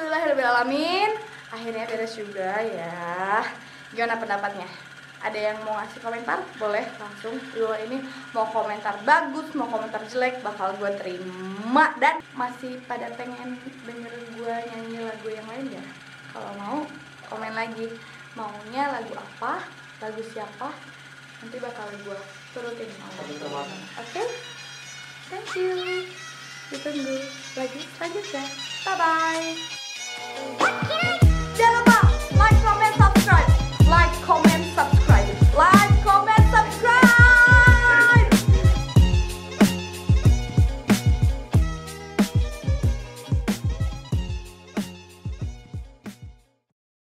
alamin. Akhirnya beres juga ya. Gimana pendapatnya? Ada yang mau ngasih komentar? Boleh langsung. Dua ini mau komentar bagus mau komentar jelek bakal gue terima. Dan masih pada pengen denger gue nyanyi lagu yang lain ya? Kalau mau komen lagi. Maunya lagu apa? Lagu siapa? Nanti bakal gue turutin. Oke? Thank you. Ditunggu. Lagi selanjutnya bye Woo!